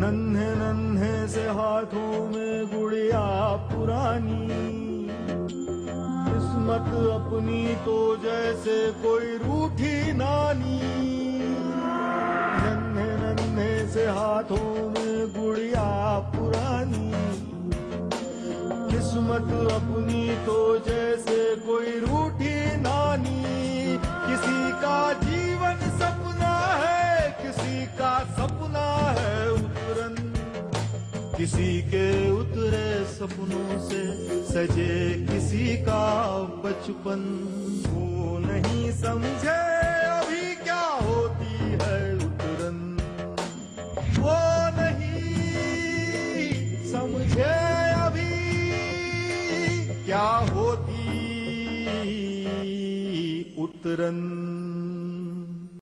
नन्हे नन्हे से हाथों में गुड़िया पुरानी। किस्मत अपनी तो जैसे कोई रूठी नानी। नन्हे नन्हे से हाथों में गुड़िया पुरानी। किस्मत अपनी तो जैसे कोई रूठी नानी। किसी का जीवन किसी के उतरे सपनों से सजे किसी का बचपन। वो नहीं समझे अभी क्या होती है उतरन। वो नहीं समझे अभी क्या होती उतरन।